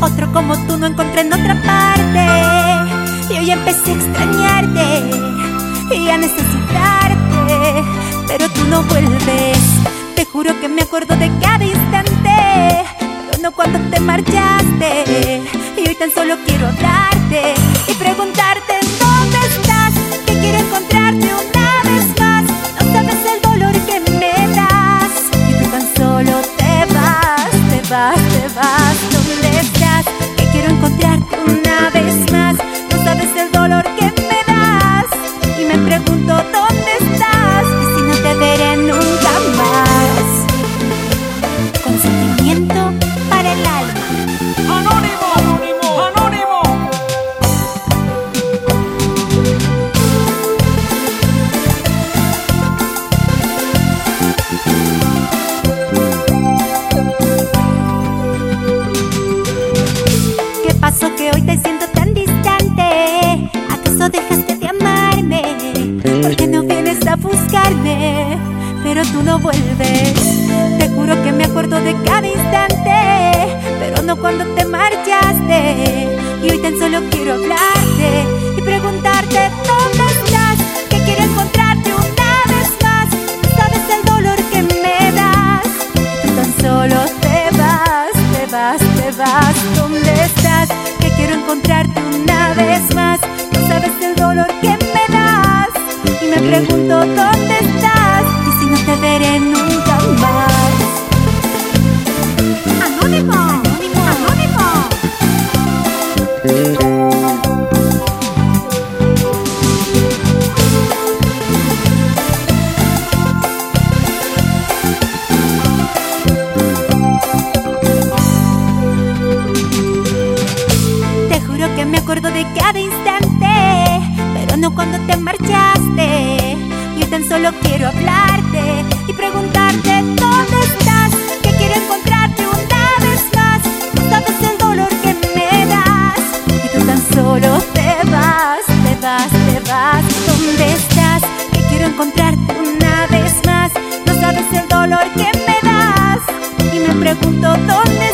Otro como tú no encontré en otra parte. y hoy empecé a extrañarte y a necesitarte, pero tú no vuelves. Te juro que me acuerdo de cada instante, pero no cuando te marchaste. Y hoy tan solo quiero hablarte. Pregunto dónde a buscarme? Pero tú no vuelves. Te juro que me acuerdo de cada instante, pero no cuando te marchaste. Y hoy tan solo quiero hablarte y preguntarte dónde estás, que quiero encontrarte una vez más. Sabes el dolor que me das, tú tan solo te vas, te vas, te vas. ¿Dónde estás? Que quiero encontrarte una vez más. Pregunto dónde estás. Y si no te veré nunca más. Anónimo, anónimo, anónimo. Te juro que me acuerdo de cada instante, pero no cuando te marchaste. Solo quiero hablarte y preguntarte dónde estás, que quiero encontrarte una vez más. No sabes el dolor que me das y tú tan solo te vas, te vas, te vas. ¿Dónde estás? Que quiero encontrarte una vez más. No sabes el dolor que me das y me pregunto dónde